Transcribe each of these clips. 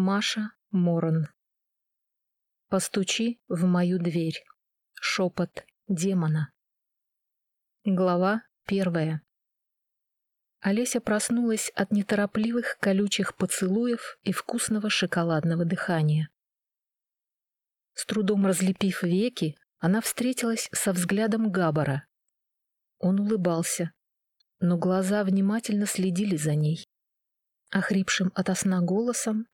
Маша Морон. Постучи в мою дверь. Шепот демона. Глава первая. Олеся проснулась от неторопливых колючих поцелуев и вкусного шоколадного дыхания. С трудом разлепив веки, она встретилась со взглядом Габара. Он улыбался, но глаза внимательно следили за ней. Охрипшим ото сна голосом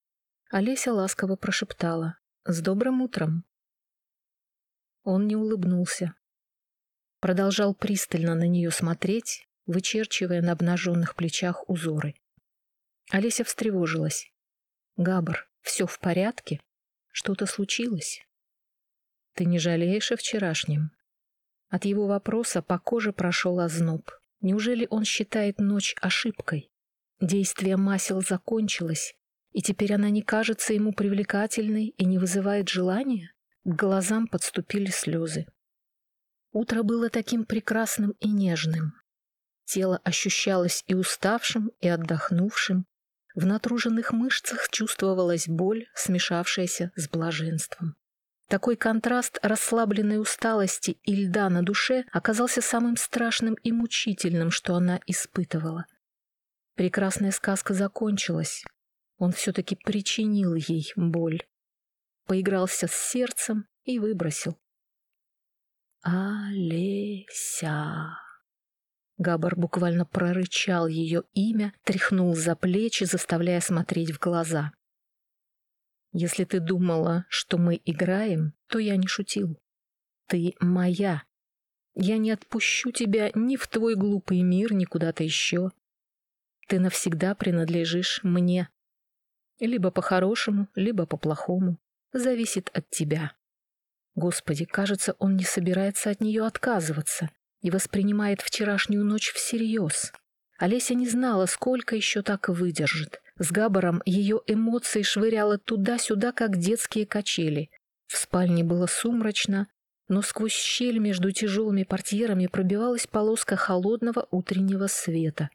Олеся ласково прошептала «С добрым утром!». Он не улыбнулся. Продолжал пристально на нее смотреть, вычерчивая на обнаженных плечах узоры. Олеся встревожилась. «Габр, все в порядке? Что-то случилось?» «Ты не жалеешь о вчерашнем?» От его вопроса по коже прошел озноб. Неужели он считает ночь ошибкой? Действие масел закончилось, и теперь она не кажется ему привлекательной и не вызывает желания? К глазам подступили слезы. Утро было таким прекрасным и нежным. Тело ощущалось и уставшим, и отдохнувшим. В натруженных мышцах чувствовалась боль, смешавшаяся с блаженством. Такой контраст расслабленной усталости и льда на душе оказался самым страшным и мучительным, что она испытывала. Прекрасная сказка закончилась, он все-таки причинил ей боль. Поигрался с сердцем и выбросил. Олеся. Габар буквально прорычал ее имя, тряхнул за плечи, заставляя смотреть в глаза. «Если ты думала, что мы играем, то я не шутил. Ты моя. Я не отпущу тебя ни в твой глупый мир, ни куда-то еще. Ты навсегда принадлежишь мне. Либо по-хорошему, либо по-плохому. Зависит от тебя. Господи, кажется, он не собирается от нее отказываться и воспринимает вчерашнюю ночь всерьез. Олеся не знала, сколько еще так выдержит. С Габаром ее эмоции швыряло туда-сюда, как детские качели. В спальне было сумрачно, но сквозь щель между тяжелыми портьерами пробивалась полоска холодного утреннего света.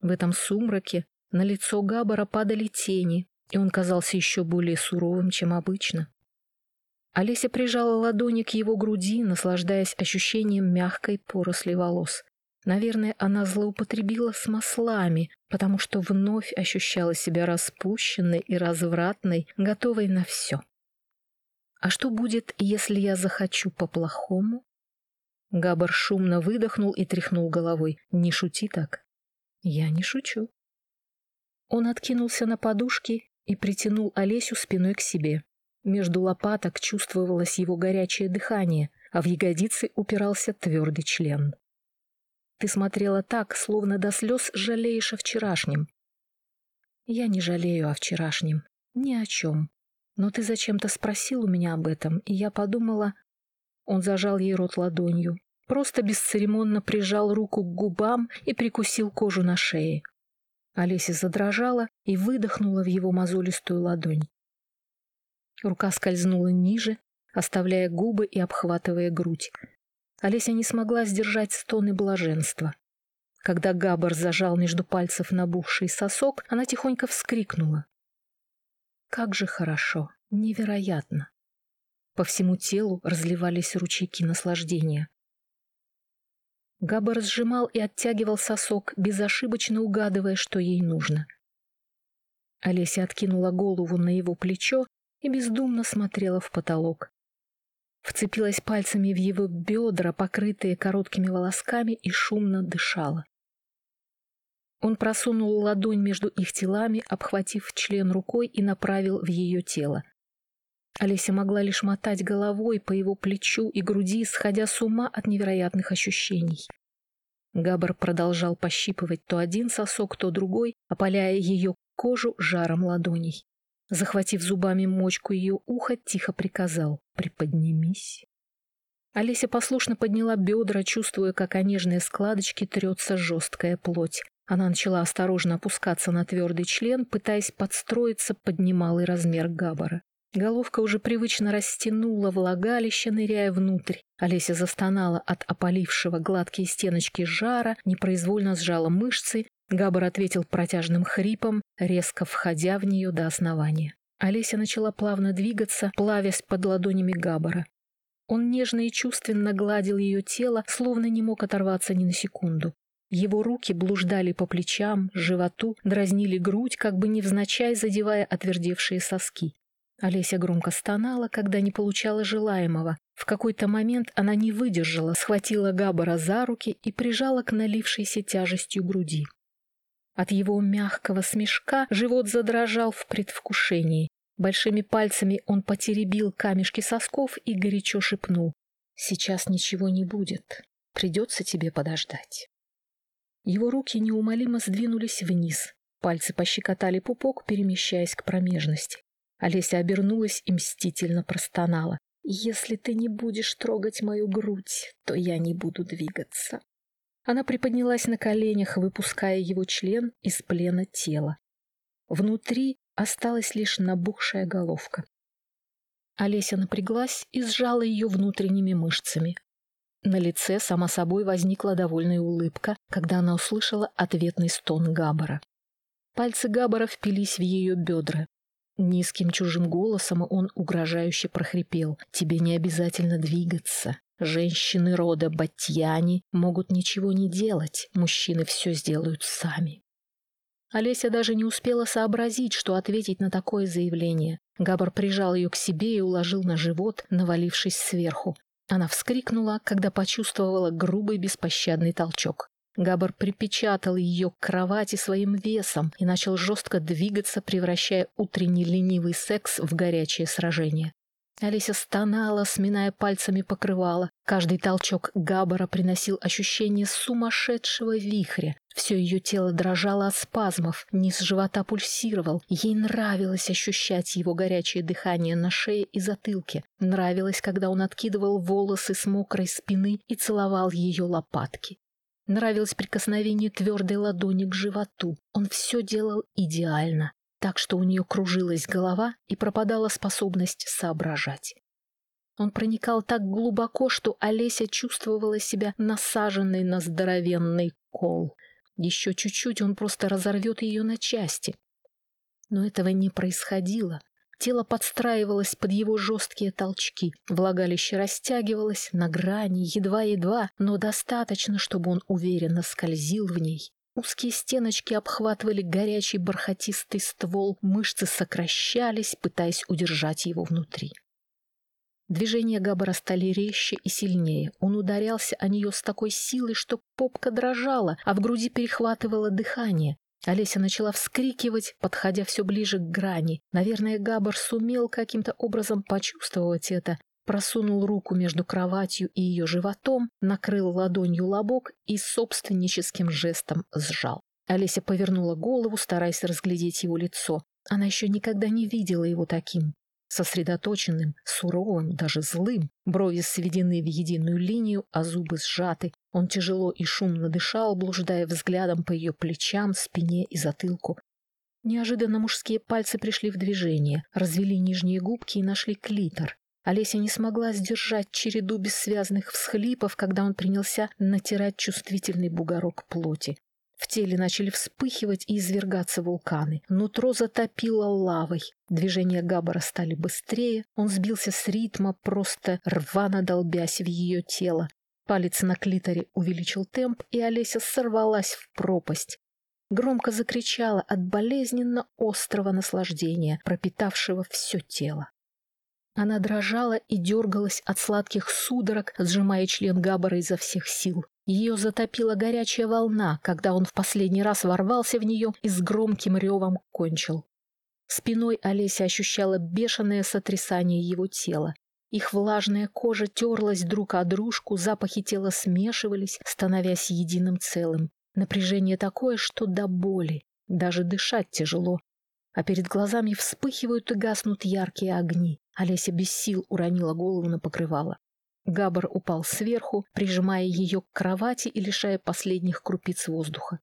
В этом сумраке на лицо Габара падали тени, и он казался еще более суровым, чем обычно. Олеся прижала ладони к его груди, наслаждаясь ощущением мягкой поросли волос. Наверное, она злоупотребила с маслами, потому что вновь ощущала себя распущенной и развратной, готовой на все. А что будет, если я захочу по-плохому? Габар шумно выдохнул и тряхнул головой. Не шути так. Я не шучу. Он откинулся на подушки и притянул Олесю спиной к себе. Между лопаток чувствовалось его горячее дыхание, а в ягодицы упирался твердый член. «Ты смотрела так, словно до слез жалеешь о вчерашнем». «Я не жалею о вчерашнем. Ни о чем. Но ты зачем-то спросил у меня об этом, и я подумала...» Он зажал ей рот ладонью, просто бесцеремонно прижал руку к губам и прикусил кожу на шее. Олеся задрожала и выдохнула в его мозолистую ладонь. Рука скользнула ниже, оставляя губы и обхватывая грудь. Олеся не смогла сдержать стоны блаженства. Когда Габар зажал между пальцев набухший сосок, она тихонько вскрикнула. Как же хорошо, невероятно. По всему телу разливались ручейки наслаждения. Габа разжимал и оттягивал сосок, безошибочно угадывая, что ей нужно. Олеся откинула голову на его плечо и бездумно смотрела в потолок. Вцепилась пальцами в его бедра, покрытые короткими волосками, и шумно дышала. Он просунул ладонь между их телами, обхватив член рукой и направил в ее тело. Олеся могла лишь мотать головой по его плечу и груди, сходя с ума от невероятных ощущений. Габар продолжал пощипывать то один сосок, то другой, опаляя ее кожу жаром ладоней. Захватив зубами мочку ее уха, тихо приказал «Приподнимись». Олеся послушно подняла бедра, чувствуя, как о нежные складочки трется жесткая плоть. Она начала осторожно опускаться на твердый член, пытаясь подстроиться под немалый размер Габара. Головка уже привычно растянула влагалище, ныряя внутрь. Олеся застонала от опалившего гладкие стеночки жара, непроизвольно сжала мышцы. Габар ответил протяжным хрипом, резко входя в нее до основания. Олеся начала плавно двигаться, плавясь под ладонями Габара. Он нежно и чувственно гладил ее тело, словно не мог оторваться ни на секунду. Его руки блуждали по плечам, животу, дразнили грудь, как бы невзначай задевая отвердевшие соски. Олеся громко стонала, когда не получала желаемого. В какой-то момент она не выдержала, схватила Габара за руки и прижала к налившейся тяжестью груди. От его мягкого смешка живот задрожал в предвкушении. Большими пальцами он потеребил камешки сосков и горячо шепнул. «Сейчас ничего не будет. Придется тебе подождать». Его руки неумолимо сдвинулись вниз. Пальцы пощекотали пупок, перемещаясь к промежности. Олеся обернулась и мстительно простонала. «Если ты не будешь трогать мою грудь, то я не буду двигаться». Она приподнялась на коленях, выпуская его член из плена тела. Внутри осталась лишь набухшая головка. Олеся напряглась и сжала ее внутренними мышцами. На лице сама собой возникла довольная улыбка, когда она услышала ответный стон Габбара. Пальцы Габбара впились в ее бедра. Низким чужим голосом он угрожающе прохрипел. «Тебе не обязательно двигаться. Женщины рода Батьяни могут ничего не делать. Мужчины все сделают сами». Олеся даже не успела сообразить, что ответить на такое заявление. Габар прижал ее к себе и уложил на живот, навалившись сверху. Она вскрикнула, когда почувствовала грубый беспощадный толчок. Габар припечатал ее к кровати своим весом и начал жестко двигаться, превращая утренний ленивый секс в горячее сражение. Алися стонала, сминая пальцами покрывала. Каждый толчок Габбара приносил ощущение сумасшедшего вихря. Все ее тело дрожало от спазмов, низ живота пульсировал. Ей нравилось ощущать его горячее дыхание на шее и затылке. Нравилось, когда он откидывал волосы с мокрой спины и целовал ее лопатки. Нравилось прикосновение твердой ладони к животу. Он все делал идеально так что у нее кружилась голова и пропадала способность соображать. Он проникал так глубоко, что Олеся чувствовала себя насаженной на здоровенный кол. Еще чуть-чуть он просто разорвет ее на части. Но этого не происходило. Тело подстраивалось под его жесткие толчки. Влагалище растягивалось на грани, едва-едва, но достаточно, чтобы он уверенно скользил в ней. Узкие стеночки обхватывали горячий бархатистый ствол, мышцы сокращались, пытаясь удержать его внутри. Движения Габбара стали резче и сильнее. Он ударялся о нее с такой силой, что попка дрожала, а в груди перехватывало дыхание. Олеся начала вскрикивать, подходя все ближе к грани. Наверное, Габар сумел каким-то образом почувствовать это просунул руку между кроватью и ее животом, накрыл ладонью лобок и собственническим жестом сжал. Олеся повернула голову, стараясь разглядеть его лицо. Она еще никогда не видела его таким. Сосредоточенным, суровым, даже злым. Брови сведены в единую линию, а зубы сжаты. Он тяжело и шумно дышал, блуждая взглядом по ее плечам, спине и затылку. Неожиданно мужские пальцы пришли в движение, развели нижние губки и нашли клитор. Олеся не смогла сдержать череду бессвязных всхлипов, когда он принялся натирать чувствительный бугорок плоти. В теле начали вспыхивать и извергаться вулканы. Нутро затопило лавой. Движения Габбара стали быстрее. Он сбился с ритма, просто рвано долбясь в ее тело. Палец на клиторе увеличил темп, и Олеся сорвалась в пропасть. Громко закричала от болезненно острого наслаждения, пропитавшего все тело. Она дрожала и дергалась от сладких судорог, сжимая член Габбара изо всех сил. Ее затопила горячая волна, когда он в последний раз ворвался в нее и с громким ревом кончил. Спиной Олеся ощущала бешеное сотрясание его тела. Их влажная кожа терлась друг о дружку, запахи тела смешивались, становясь единым целым. Напряжение такое, что до боли. Даже дышать тяжело. А перед глазами вспыхивают и гаснут яркие огни. Олеся без сил уронила голову на покрывало. Габар упал сверху, прижимая ее к кровати и лишая последних крупиц воздуха.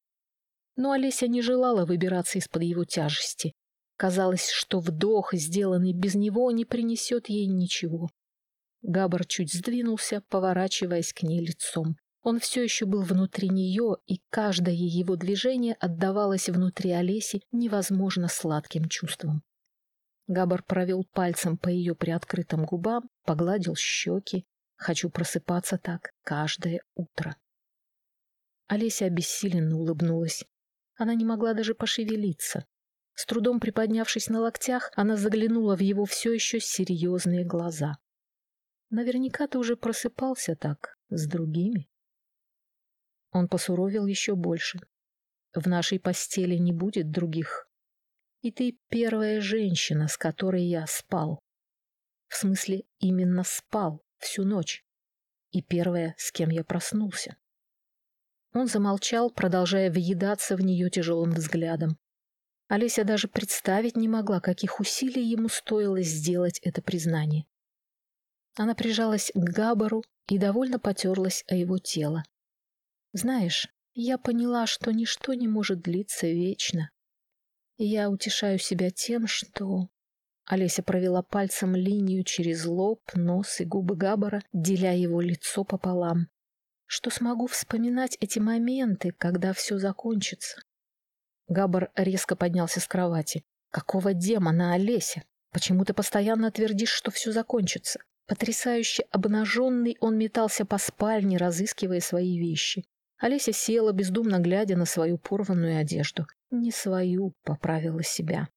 Но Олеся не желала выбираться из-под его тяжести. Казалось, что вдох, сделанный без него, не принесет ей ничего. Габар чуть сдвинулся, поворачиваясь к ней лицом. Он все еще был внутри нее, и каждое его движение отдавалось внутри Олеси невозможно сладким чувством. Габар провел пальцем по ее приоткрытым губам, погладил щеки. Хочу просыпаться так каждое утро. Олеся обессиленно улыбнулась. Она не могла даже пошевелиться. С трудом приподнявшись на локтях, она заглянула в его все еще серьезные глаза. «Наверняка ты уже просыпался так, с другими». Он посуровил еще больше. «В нашей постели не будет других. И ты первая женщина, с которой я спал. В смысле, именно спал всю ночь. И первая, с кем я проснулся». Он замолчал, продолжая въедаться в нее тяжелым взглядом. Олеся даже представить не могла, каких усилий ему стоило сделать это признание. Она прижалась к Габару и довольно потерлась о его тело. «Знаешь, я поняла, что ничто не может длиться вечно. И я утешаю себя тем, что...» Олеся провела пальцем линию через лоб, нос и губы Габара, деля его лицо пополам что смогу вспоминать эти моменты, когда все закончится. Габар резко поднялся с кровати. «Какого демона, Олеся? Почему ты постоянно твердишь, что все закончится?» Потрясающе обнаженный, он метался по спальне, разыскивая свои вещи. Олеся села, бездумно глядя на свою порванную одежду. «Не свою», — поправила себя.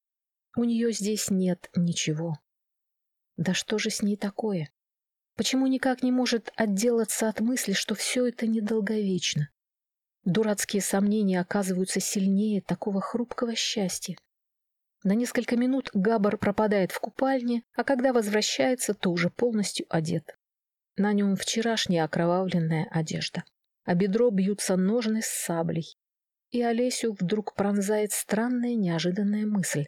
«У нее здесь нет ничего». «Да что же с ней такое?» Почему никак не может отделаться от мысли, что все это недолговечно? Дурацкие сомнения оказываются сильнее такого хрупкого счастья. На несколько минут Габар пропадает в купальне, а когда возвращается, то уже полностью одет. На нем вчерашняя окровавленная одежда, а бедро бьются ножны с саблей. И Олесю вдруг пронзает странная неожиданная мысль.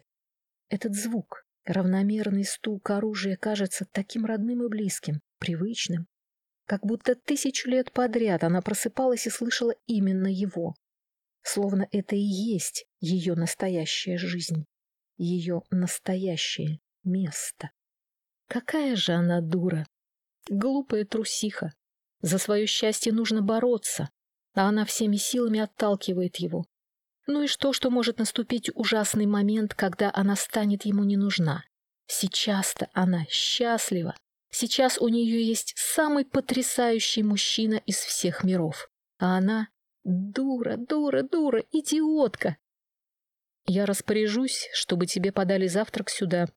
Этот звук, равномерный стук оружия, кажется таким родным и близким привычным. Как будто тысячу лет подряд она просыпалась и слышала именно его. Словно это и есть ее настоящая жизнь, ее настоящее место. Какая же она дура! Глупая трусиха. За свое счастье нужно бороться, а она всеми силами отталкивает его. Ну и что, что может наступить ужасный момент, когда она станет ему не нужна? Сейчас-то она счастлива, Сейчас у нее есть самый потрясающий мужчина из всех миров. А она дура, дура, дура, идиотка. Я распоряжусь, чтобы тебе подали завтрак сюда.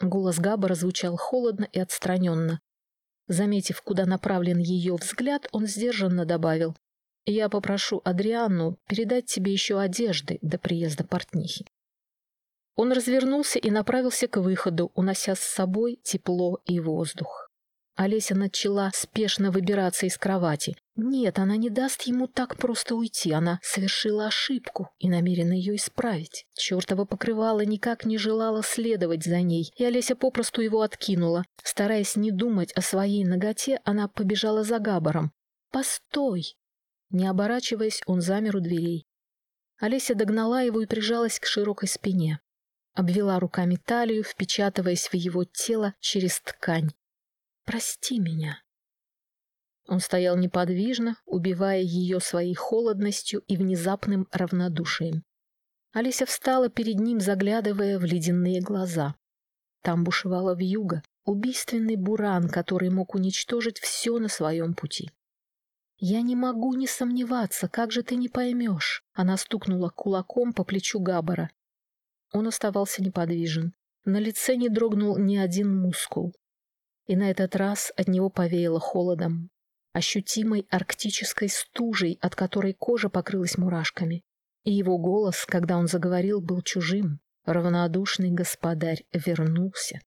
Голос Габа звучал холодно и отстраненно. Заметив, куда направлен ее взгляд, он сдержанно добавил. «Я попрошу Адрианну передать тебе еще одежды до приезда портнихи». Он развернулся и направился к выходу, унося с собой тепло и воздух. Олеся начала спешно выбираться из кровати. Нет, она не даст ему так просто уйти. Она совершила ошибку и намерена ее исправить. Чертова покрывала никак не желала следовать за ней, и Олеся попросту его откинула. Стараясь не думать о своей ноготе, она побежала за Габаром. «Постой!» Не оборачиваясь, он замер у дверей. Олеся догнала его и прижалась к широкой спине обвела руками талию, впечатываясь в его тело через ткань. «Прости меня». Он стоял неподвижно, убивая ее своей холодностью и внезапным равнодушием. Олеся встала перед ним, заглядывая в ледяные глаза. Там бушевала вьюга, убийственный буран, который мог уничтожить все на своем пути. «Я не могу не сомневаться, как же ты не поймешь?» Она стукнула кулаком по плечу Габбара. Он оставался неподвижен. На лице не дрогнул ни один мускул. И на этот раз от него повеяло холодом, ощутимой арктической стужей, от которой кожа покрылась мурашками. И его голос, когда он заговорил, был чужим. Равнодушный господарь вернулся.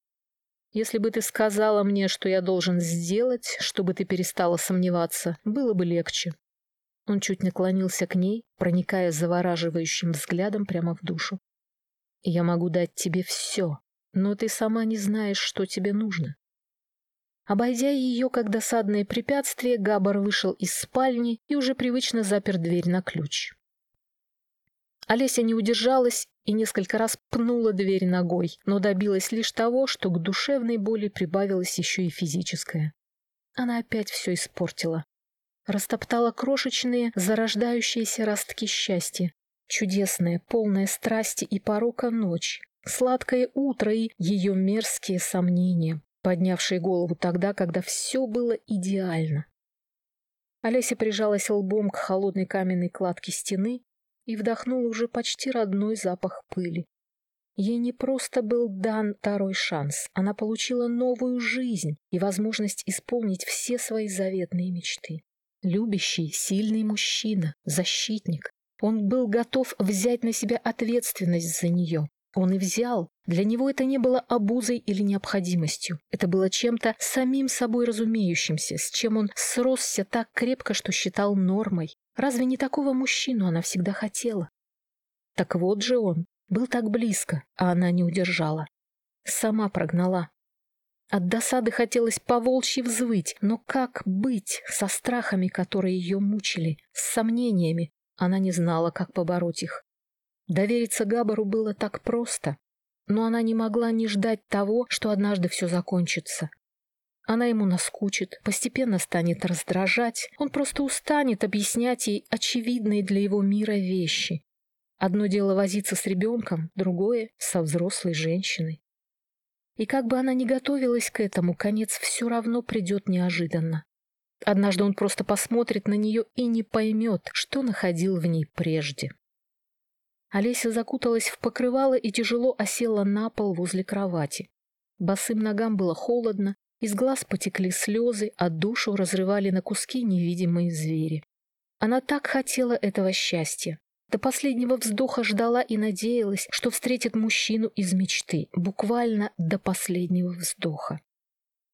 Если бы ты сказала мне, что я должен сделать, чтобы ты перестала сомневаться, было бы легче. Он чуть наклонился к ней, проникая завораживающим взглядом прямо в душу. Я могу дать тебе все, но ты сама не знаешь, что тебе нужно. Обойдя ее как досадное препятствие, Габар вышел из спальни и уже привычно запер дверь на ключ. Олеся не удержалась и несколько раз пнула дверь ногой, но добилась лишь того, что к душевной боли прибавилась еще и физическая. Она опять все испортила. Растоптала крошечные, зарождающиеся ростки счастья, Чудесная, полная страсти и порока ночь, сладкое утро и ее мерзкие сомнения, поднявшие голову тогда, когда все было идеально. Олеся прижалась лбом к холодной каменной кладке стены и вдохнула уже почти родной запах пыли. Ей не просто был дан второй шанс, она получила новую жизнь и возможность исполнить все свои заветные мечты. Любящий, сильный мужчина, защитник. Он был готов взять на себя ответственность за нее. Он и взял. Для него это не было обузой или необходимостью. Это было чем-то самим собой разумеющимся, с чем он сросся так крепко, что считал нормой. Разве не такого мужчину она всегда хотела? Так вот же он, был так близко, а она не удержала. Сама прогнала. От досады хотелось поволчьи взвыть, но как быть со страхами, которые ее мучили, с сомнениями? Она не знала, как побороть их. Довериться Габару было так просто, но она не могла не ждать того, что однажды все закончится. Она ему наскучит, постепенно станет раздражать, он просто устанет объяснять ей очевидные для его мира вещи. Одно дело возиться с ребенком, другое — со взрослой женщиной. И как бы она ни готовилась к этому, конец все равно придет неожиданно. Однажды он просто посмотрит на нее и не поймет, что находил в ней прежде. Олеся закуталась в покрывало и тяжело осела на пол возле кровати. Босым ногам было холодно, из глаз потекли слезы, а душу разрывали на куски невидимые звери. Она так хотела этого счастья, до последнего вздоха ждала и надеялась, что встретит мужчину из мечты, буквально до последнего вздоха.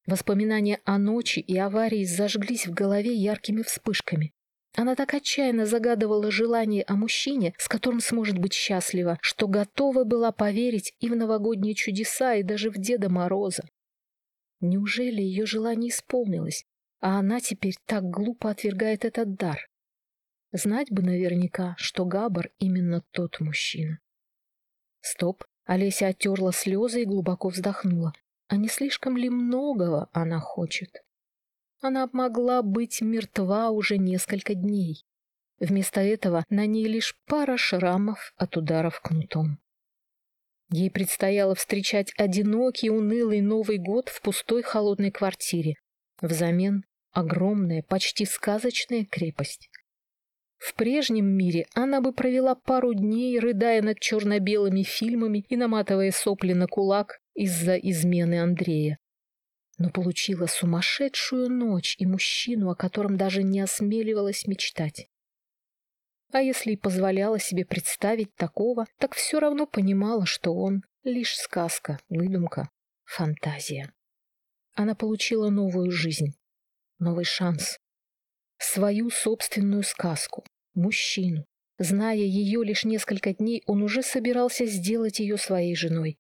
Воспоминания о ночи и аварии зажглись в голове яркими вспышками. Она так отчаянно загадывала желание о мужчине, с которым сможет быть счастлива, что готова была поверить и в новогодние чудеса, и даже в Деда Мороза. Неужели ее желание исполнилось, а она теперь так глупо отвергает этот дар? Знать бы наверняка, что Габар именно тот мужчина. Стоп. Олеся оттерла слезы и глубоко вздохнула. А не слишком ли многого она хочет? Она могла быть мертва уже несколько дней. Вместо этого на ней лишь пара шрамов от ударов кнутом. Ей предстояло встречать одинокий, унылый Новый год в пустой холодной квартире. Взамен огромная, почти сказочная крепость. В прежнем мире она бы провела пару дней, рыдая над черно-белыми фильмами и наматывая сопли на кулак из-за измены Андрея. Но получила сумасшедшую ночь и мужчину, о котором даже не осмеливалась мечтать. А если и позволяла себе представить такого, так все равно понимала, что он лишь сказка, выдумка, фантазия. Она получила новую жизнь, новый шанс, свою собственную сказку, мужчину. Зная ее лишь несколько дней, он уже собирался сделать ее своей женой.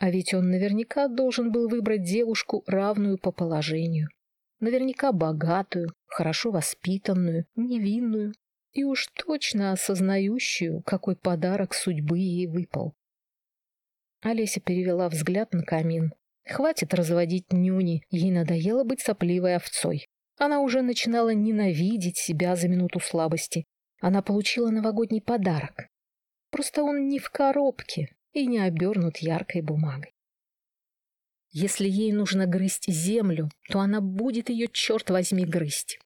А ведь он наверняка должен был выбрать девушку, равную по положению. Наверняка богатую, хорошо воспитанную, невинную и уж точно осознающую, какой подарок судьбы ей выпал. Олеся перевела взгляд на камин. Хватит разводить нюни, ей надоело быть сопливой овцой. Она уже начинала ненавидеть себя за минуту слабости. Она получила новогодний подарок. Просто он не в коробке и не обернут яркой бумагой. Если ей нужно грызть землю, то она будет ее, черт возьми, грызть.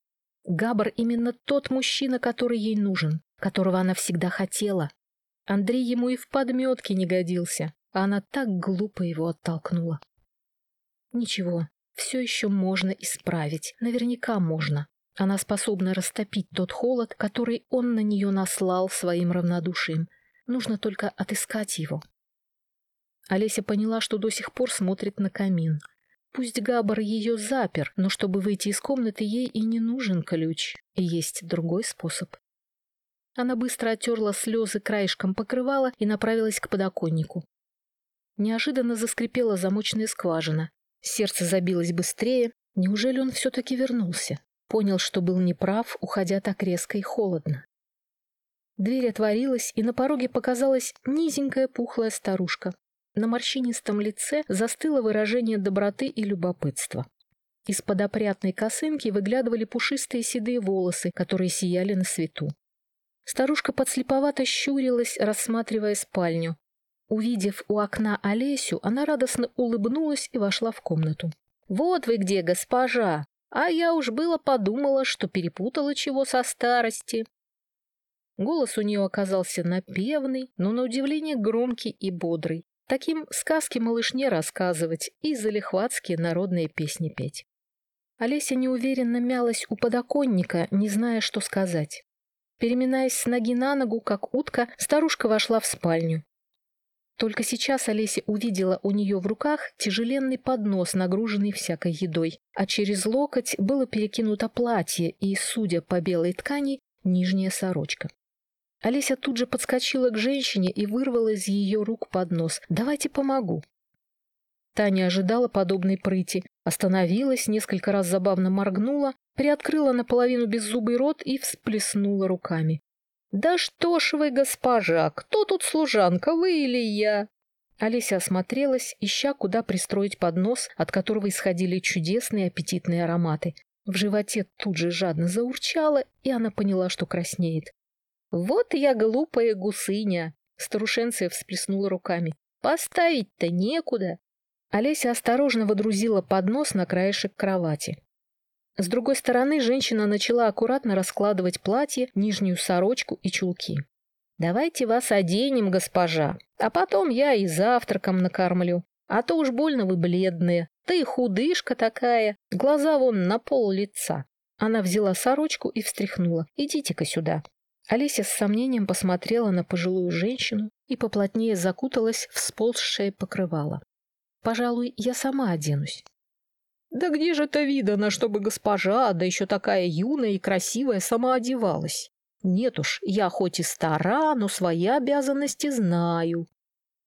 Габар именно тот мужчина, который ей нужен, которого она всегда хотела. Андрей ему и в подметке не годился, а она так глупо его оттолкнула. Ничего, все еще можно исправить, наверняка можно. Она способна растопить тот холод, который он на нее наслал своим равнодушием. Нужно только отыскать его. Олеся поняла, что до сих пор смотрит на камин. Пусть Габар ее запер, но чтобы выйти из комнаты, ей и не нужен ключ, есть другой способ. Она быстро оттерла слезы краешком покрывала и направилась к подоконнику. Неожиданно заскрипела замочная скважина. Сердце забилось быстрее. Неужели он все-таки вернулся? Понял, что был неправ, уходя так резко и холодно. Дверь отворилась, и на пороге показалась низенькая пухлая старушка. На морщинистом лице застыло выражение доброты и любопытства. Из-под опрятной косынки выглядывали пушистые седые волосы, которые сияли на свету. Старушка подслеповато щурилась, рассматривая спальню. Увидев у окна Олесю, она радостно улыбнулась и вошла в комнату. «Вот вы где, госпожа! А я уж было подумала, что перепутала чего со старости». Голос у нее оказался напевный, но на удивление громкий и бодрый. Таким сказки малышне рассказывать и залихватские народные песни петь. Олеся неуверенно мялась у подоконника, не зная, что сказать. Переминаясь с ноги на ногу, как утка, старушка вошла в спальню. Только сейчас Олеся увидела у нее в руках тяжеленный поднос, нагруженный всякой едой, а через локоть было перекинуто платье и, судя по белой ткани, нижняя сорочка. Олеся тут же подскочила к женщине и вырвала из ее рук поднос. «Давайте помогу». Таня ожидала подобной прыти, остановилась, несколько раз забавно моргнула, приоткрыла наполовину беззубый рот и всплеснула руками. «Да что ж вы, госпожа, кто тут служанка, вы или я?» Олеся осмотрелась, ища, куда пристроить поднос, от которого исходили чудесные аппетитные ароматы. В животе тут же жадно заурчало, и она поняла, что краснеет. «Вот я глупая гусыня!» Старушенция всплеснула руками. «Поставить-то некуда!» Олеся осторожно водрузила поднос на краешек кровати. С другой стороны, женщина начала аккуратно раскладывать платье, нижнюю сорочку и чулки. «Давайте вас оденем, госпожа, а потом я и завтраком накормлю. А то уж больно вы бледные, и худышка такая, глаза вон на пол лица». Она взяла сорочку и встряхнула. «Идите-ка сюда». Олеся с сомнением посмотрела на пожилую женщину и поплотнее закуталась в сползшее покрывало. «Пожалуй, я сама оденусь». Да где же это видано, чтобы госпожа, да еще такая юная и красивая, сама одевалась? Нет уж, я хоть и стара, но свои обязанности знаю.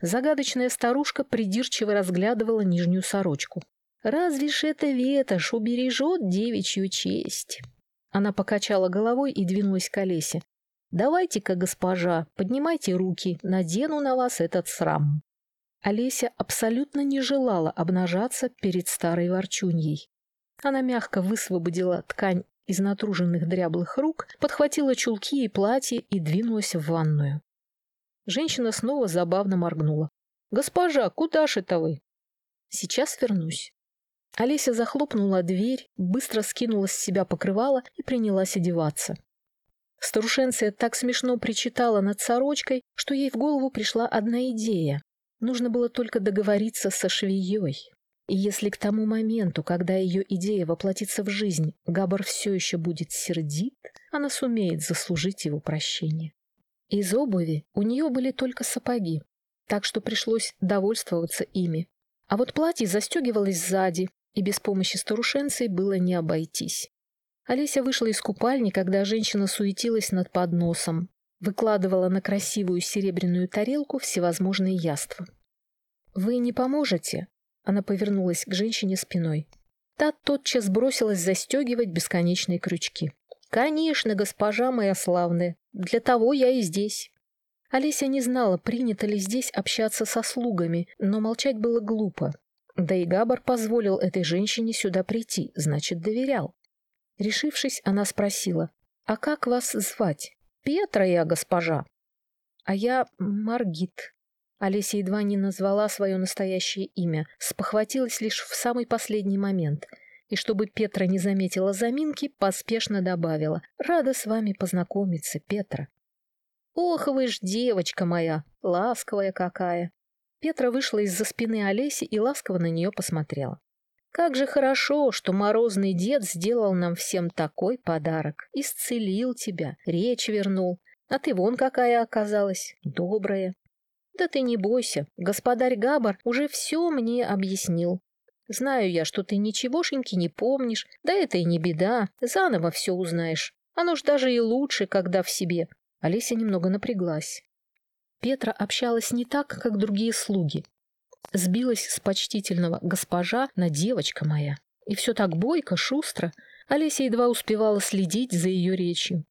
Загадочная старушка придирчиво разглядывала нижнюю сорочку. Разве ж это ветошь убережет девичью честь? Она покачала головой и двинулась к Олесе. «Давайте-ка, госпожа, поднимайте руки, надену на вас этот срам». Олеся абсолютно не желала обнажаться перед старой ворчуньей. Она мягко высвободила ткань из натруженных дряблых рук, подхватила чулки и платье и двинулась в ванную. Женщина снова забавно моргнула. «Госпожа, куда ж это вы?» «Сейчас вернусь». Олеся захлопнула дверь, быстро скинула с себя покрывало и принялась одеваться. Старушенция так смешно причитала над сорочкой, что ей в голову пришла одна идея. Нужно было только договориться со швеей. И если к тому моменту, когда ее идея воплотится в жизнь, Габар все еще будет сердит, она сумеет заслужить его прощение. Из обуви у нее были только сапоги, так что пришлось довольствоваться ими. А вот платье застегивалось сзади, и без помощи старушенцей было не обойтись. Олеся вышла из купальни, когда женщина суетилась над подносом, выкладывала на красивую серебряную тарелку всевозможные яства. «Вы не поможете?» Она повернулась к женщине спиной. Та тотчас бросилась застегивать бесконечные крючки. «Конечно, госпожа моя славная, для того я и здесь». Олеся не знала, принято ли здесь общаться со слугами, но молчать было глупо. Да и Габар позволил этой женщине сюда прийти, значит, доверял. Решившись, она спросила, «А как вас звать?» Петра я, госпожа. А я Маргит. Олеся едва не назвала свое настоящее имя, спохватилась лишь в самый последний момент. И чтобы Петра не заметила заминки, поспешно добавила. «Рада с вами познакомиться, Петра». «Ох вы ж, девочка моя, ласковая какая!» Петра вышла из-за спины Олеси и ласково на нее посмотрела. Как же хорошо, что морозный дед сделал нам всем такой подарок. Исцелил тебя, речь вернул. А ты вон какая оказалась, добрая. Да ты не бойся, господарь Габар уже все мне объяснил. Знаю я, что ты ничегошеньки не помнишь, да это и не беда, заново все узнаешь. Оно ж даже и лучше, когда в себе. Олеся немного напряглась. Петра общалась не так, как другие слуги. Сбилась с почтительного «госпожа» на «девочка моя». И все так бойко, шустро. Олеся едва успевала следить за ее речью.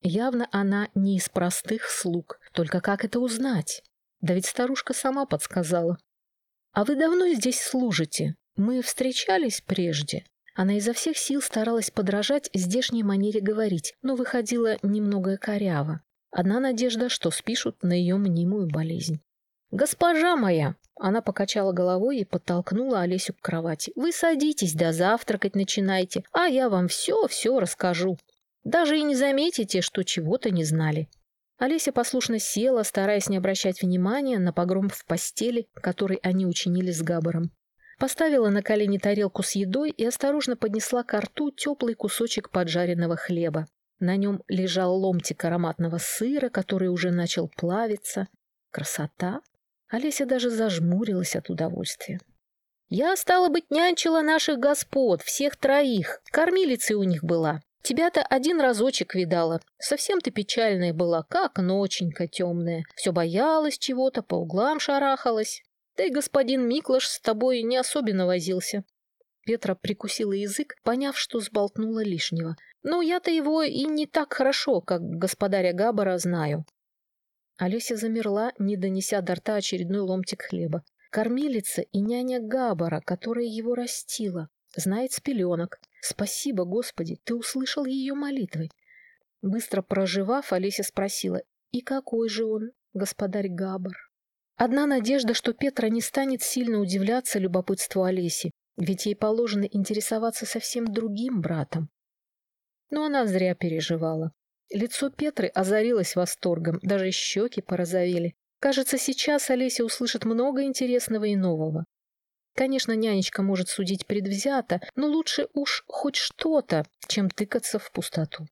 Явно она не из простых слуг. Только как это узнать? Да ведь старушка сама подсказала. «А вы давно здесь служите? Мы встречались прежде?» Она изо всех сил старалась подражать здешней манере говорить, но выходила немного коряво. Одна надежда, что спишут на ее мнимую болезнь. «Госпожа моя!» Она покачала головой и подтолкнула Олесю к кровати. «Вы садитесь, да завтракать начинайте, а я вам все-все расскажу. Даже и не заметите, что чего-то не знали». Олеся послушно села, стараясь не обращать внимания на погром в постели, который они учинили с Габаром. Поставила на колени тарелку с едой и осторожно поднесла к рту теплый кусочек поджаренного хлеба. На нем лежал ломтик ароматного сыра, который уже начал плавиться. Красота! Олеся даже зажмурилась от удовольствия. «Я, стала быть, нянчила наших господ, всех троих. Кормилицей у них была. Тебя-то один разочек видала. Совсем ты печальная была, как ноченька темная. Все боялась чего-то, по углам шарахалась. Да и господин Миклаш с тобой не особенно возился». Петра прикусила язык, поняв, что сболтнула лишнего. «Ну, я-то его и не так хорошо, как господаря Габара, знаю. Олеся замерла, не донеся до рта очередной ломтик хлеба. Кормилица и няня Габара, которая его растила, знает с пеленок. Спасибо, Господи, ты услышал ее молитвы. Быстро проживав, Олеся спросила, и какой же он, господарь Габар? Одна надежда, что Петра не станет сильно удивляться любопытству Олеси, ведь ей положено интересоваться совсем другим братом. Но она зря переживала. Лицо Петры озарилось восторгом, даже щеки порозовели. Кажется, сейчас Олеся услышит много интересного и нового. Конечно, нянечка может судить предвзято, но лучше уж хоть что-то, чем тыкаться в пустоту.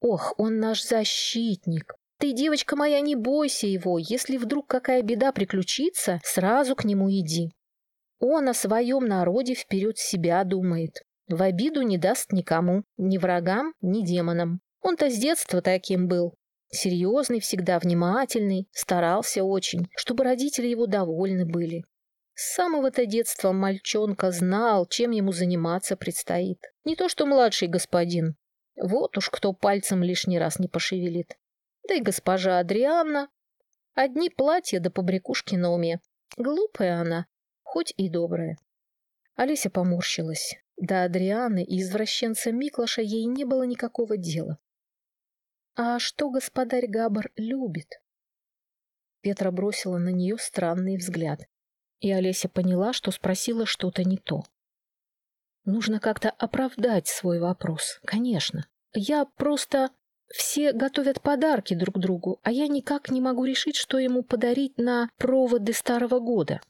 Ох, он наш защитник. Ты, девочка моя, не бойся его. Если вдруг какая беда приключится, сразу к нему иди. Он о своем народе вперед себя думает. В обиду не даст никому, ни врагам, ни демонам. Он-то с детства таким был. Серьезный, всегда внимательный, старался очень, чтобы родители его довольны были. С самого-то детства мальчонка знал, чем ему заниматься предстоит. Не то что младший господин. Вот уж кто пальцем лишний раз не пошевелит. Да и госпожа Адрианна. Одни платья да побрякушки на уме. Глупая она, хоть и добрая. Олеся поморщилась. До Адрианы и извращенца Миклаша ей не было никакого дела. «А что господарь Габар любит?» Петра бросила на нее странный взгляд, и Олеся поняла, что спросила что-то не то. Нужно как-то оправдать свой вопрос, конечно. Я просто... Все готовят подарки друг другу, а я никак не могу решить, что ему подарить на проводы Старого года.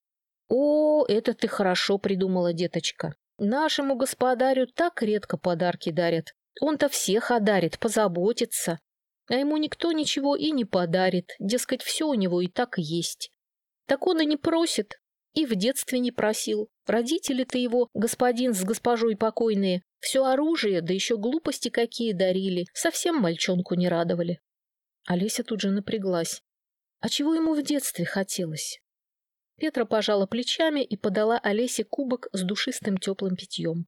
О, это ты хорошо придумала, деточка. Нашему господарю так редко подарки дарят. Он-то всех одарит, позаботится а ему никто ничего и не подарит, дескать, все у него и так есть. Так он и не просит, и в детстве не просил. Родители-то его, господин с госпожой покойные, все оружие, да еще глупости какие дарили, совсем мальчонку не радовали. Олеся тут же напряглась. А чего ему в детстве хотелось? Петра пожала плечами и подала Олесе кубок с душистым теплым питьем.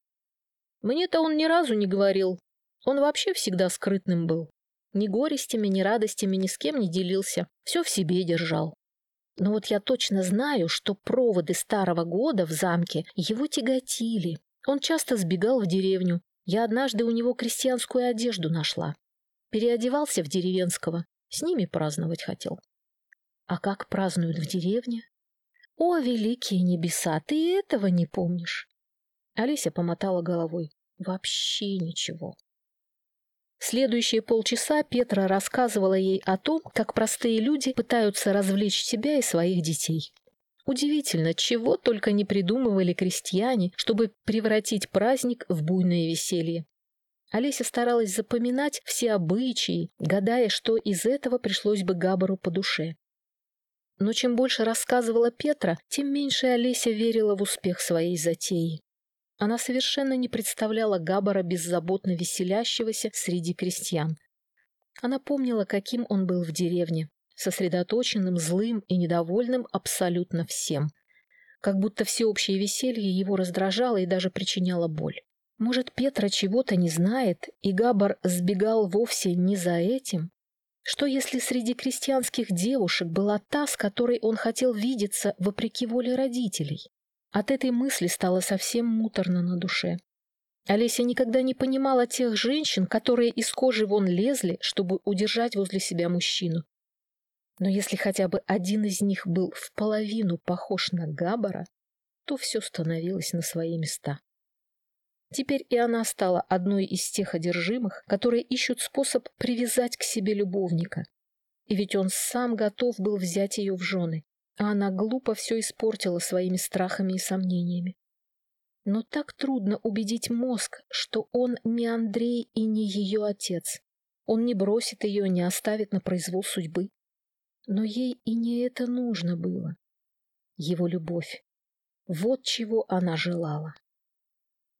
Мне-то он ни разу не говорил. Он вообще всегда скрытным был. Ни горестями, ни радостями ни с кем не делился, все в себе держал. Но вот я точно знаю, что проводы старого года в замке его тяготили. Он часто сбегал в деревню. Я однажды у него крестьянскую одежду нашла. Переодевался в деревенского. С ними праздновать хотел. А как празднуют в деревне? О, великие небеса, ты этого не помнишь? Олеся помотала головой. Вообще ничего. Следующие полчаса Петра рассказывала ей о том, как простые люди пытаются развлечь себя и своих детей. Удивительно, чего только не придумывали крестьяне, чтобы превратить праздник в буйное веселье. Олеся старалась запоминать все обычаи, гадая, что из этого пришлось бы Габару по душе. Но чем больше рассказывала Петра, тем меньше Олеся верила в успех своей затеи. Она совершенно не представляла Габара беззаботно веселящегося среди крестьян. Она помнила, каким он был в деревне, сосредоточенным, злым и недовольным абсолютно всем. Как будто всеобщее веселье его раздражало и даже причиняло боль. Может, Петра чего-то не знает, и Габар сбегал вовсе не за этим? Что если среди крестьянских девушек была та, с которой он хотел видеться вопреки воле родителей? От этой мысли стало совсем муторно на душе. Олеся никогда не понимала тех женщин, которые из кожи вон лезли, чтобы удержать возле себя мужчину. Но если хотя бы один из них был в половину похож на Габара, то все становилось на свои места. Теперь и она стала одной из тех одержимых, которые ищут способ привязать к себе любовника. И ведь он сам готов был взять ее в жены, а она глупо все испортила своими страхами и сомнениями. Но так трудно убедить мозг, что он не Андрей и не ее отец. Он не бросит ее, не оставит на произвол судьбы. Но ей и не это нужно было. Его любовь. Вот чего она желала.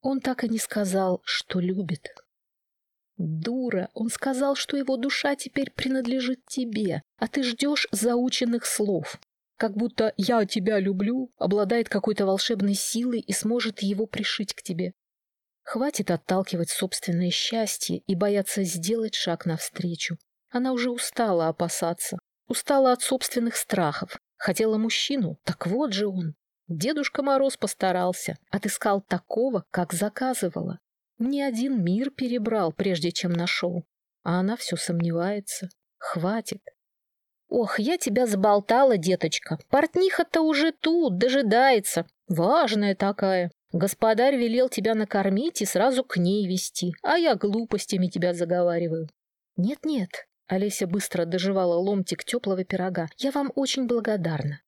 Он так и не сказал, что любит. Дура, он сказал, что его душа теперь принадлежит тебе, а ты ждешь заученных слов. Как будто «я тебя люблю» обладает какой-то волшебной силой и сможет его пришить к тебе. Хватит отталкивать собственное счастье и бояться сделать шаг навстречу. Она уже устала опасаться, устала от собственных страхов. Хотела мужчину, так вот же он. Дедушка Мороз постарался, отыскал такого, как заказывала. Ни один мир перебрал, прежде чем нашел. А она все сомневается. Хватит. Ох, я тебя заболтала, деточка. Портниха-то уже тут, дожидается. Важная такая. Господарь велел тебя накормить и сразу к ней вести, а я глупостями тебя заговариваю. Нет-нет, Олеся быстро доживала ломтик теплого пирога. Я вам очень благодарна.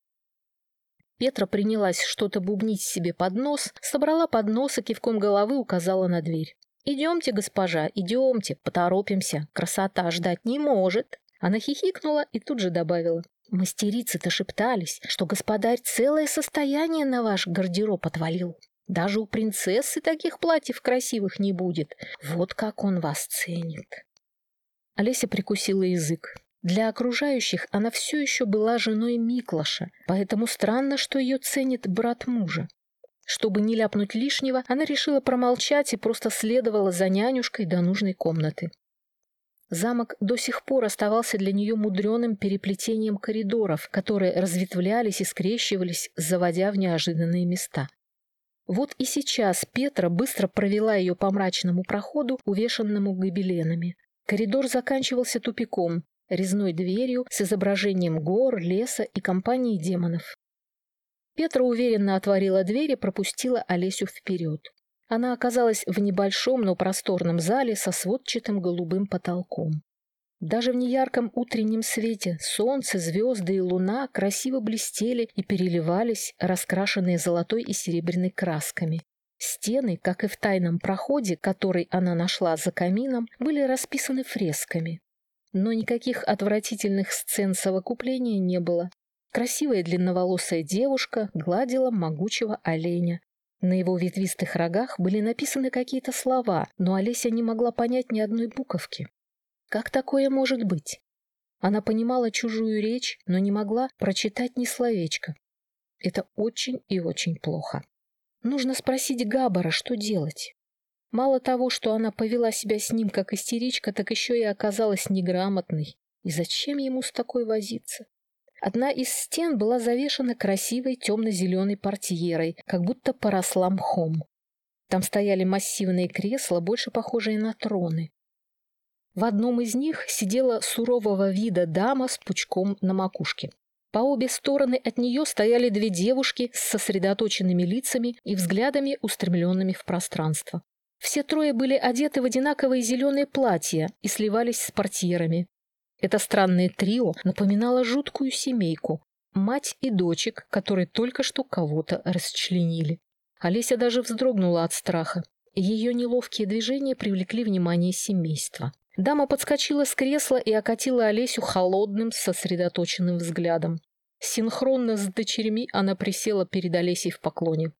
Петра принялась что-то бубнить себе под нос, собрала поднос и кивком головы указала на дверь. «Идемте, госпожа, идемте, поторопимся. Красота ждать не может». Она хихикнула и тут же добавила. «Мастерицы-то шептались, что господарь целое состояние на ваш гардероб отвалил. Даже у принцессы таких платьев красивых не будет. Вот как он вас ценит». Олеся прикусила язык. Для окружающих она все еще была женой Миклаша, поэтому странно, что ее ценит брат мужа. Чтобы не ляпнуть лишнего, она решила промолчать и просто следовала за нянюшкой до нужной комнаты. Замок до сих пор оставался для нее мудреным переплетением коридоров, которые разветвлялись и скрещивались, заводя в неожиданные места. Вот и сейчас Петра быстро провела ее по мрачному проходу, увешанному гобеленами. Коридор заканчивался тупиком, резной дверью с изображением гор, леса и компании демонов. Петра уверенно отворила дверь и пропустила Олесю вперед. Она оказалась в небольшом, но просторном зале со сводчатым голубым потолком. Даже в неярком утреннем свете солнце, звезды и луна красиво блестели и переливались, раскрашенные золотой и серебряной красками. Стены, как и в тайном проходе, который она нашла за камином, были расписаны фресками. Но никаких отвратительных сцен совокупления не было. Красивая длинноволосая девушка гладила могучего оленя. На его ветвистых рогах были написаны какие-то слова, но Олеся не могла понять ни одной буковки. Как такое может быть? Она понимала чужую речь, но не могла прочитать ни словечка. Это очень и очень плохо. Нужно спросить Габара, что делать. Мало того, что она повела себя с ним как истеричка, так еще и оказалась неграмотной. И зачем ему с такой возиться? Одна из стен была завешена красивой темно-зеленой портьерой, как будто поросла мхом. Там стояли массивные кресла, больше похожие на троны. В одном из них сидела сурового вида дама с пучком на макушке. По обе стороны от нее стояли две девушки с сосредоточенными лицами и взглядами, устремленными в пространство. Все трое были одеты в одинаковые зеленые платья и сливались с портьерами. Это странное трио напоминало жуткую семейку. Мать и дочек, которые только что кого-то расчленили. Олеся даже вздрогнула от страха. Ее неловкие движения привлекли внимание семейства. Дама подскочила с кресла и окатила Олесю холодным, сосредоточенным взглядом. Синхронно с дочерьми она присела перед Олесей в поклоне.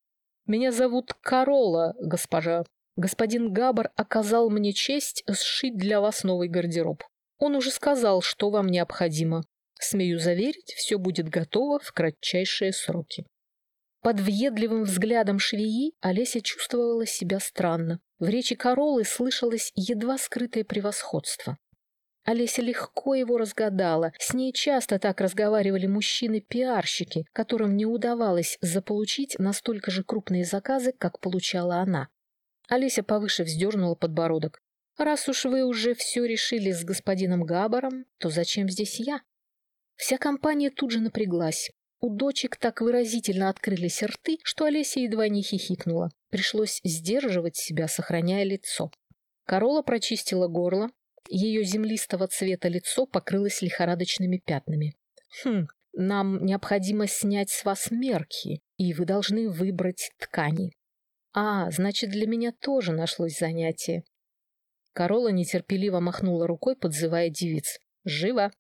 «Меня зовут Корола, госпожа. Господин Габар оказал мне честь сшить для вас новый гардероб. Он уже сказал, что вам необходимо. Смею заверить, все будет готово в кратчайшие сроки. Под въедливым взглядом швеи Олеся чувствовала себя странно. В речи Королы слышалось едва скрытое превосходство. Олеся легко его разгадала. С ней часто так разговаривали мужчины-пиарщики, которым не удавалось заполучить настолько же крупные заказы, как получала она. Олеся повыше вздернула подбородок. «Раз уж вы уже все решили с господином Габаром, то зачем здесь я?» Вся компания тут же напряглась. У дочек так выразительно открылись рты, что Олеся едва не хихикнула. Пришлось сдерживать себя, сохраняя лицо. Корола прочистила горло, ее землистого цвета лицо покрылось лихорадочными пятнами. «Хм, нам необходимо снять с вас мерки, и вы должны выбрать ткани. А, значит, для меня тоже нашлось занятие». Корола нетерпеливо махнула рукой, подзывая девиц. «Живо!»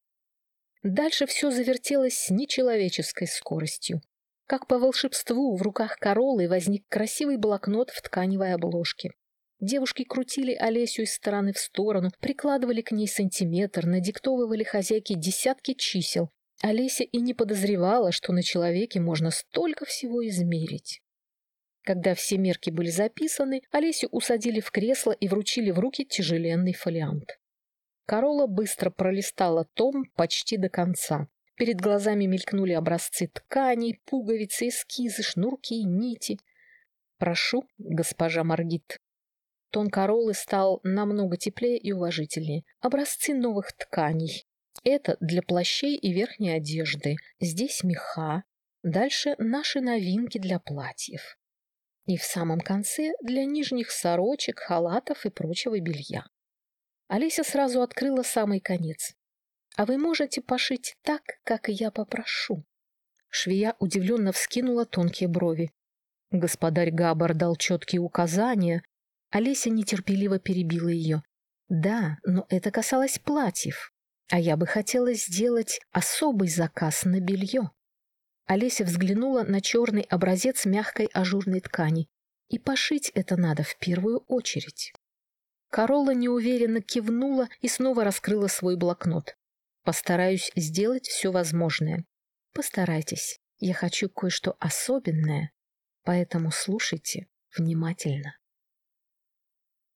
Дальше все завертелось с нечеловеческой скоростью. Как по волшебству в руках Королы возник красивый блокнот в тканевой обложке. Девушки крутили Олесю из стороны в сторону, прикладывали к ней сантиметр, надиктовывали хозяйке десятки чисел. Олеся и не подозревала, что на человеке можно столько всего измерить. Когда все мерки были записаны, Олесю усадили в кресло и вручили в руки тяжеленный фолиант. Корола быстро пролистала том почти до конца. Перед глазами мелькнули образцы тканей, пуговицы, эскизы, шнурки, нити. «Прошу, госпожа Маргит», Тон королы стал намного теплее и уважительнее. Образцы новых тканей. Это для плащей и верхней одежды. Здесь меха. Дальше наши новинки для платьев. И в самом конце для нижних сорочек, халатов и прочего белья. Олеся сразу открыла самый конец. «А вы можете пошить так, как я попрошу?» Швея удивленно вскинула тонкие брови. Господарь Габар дал четкие указания, Олеся нетерпеливо перебила ее. «Да, но это касалось платьев, а я бы хотела сделать особый заказ на белье». Олеся взглянула на черный образец мягкой ажурной ткани. «И пошить это надо в первую очередь». Корола неуверенно кивнула и снова раскрыла свой блокнот. «Постараюсь сделать все возможное». «Постарайтесь. Я хочу кое-что особенное, поэтому слушайте внимательно».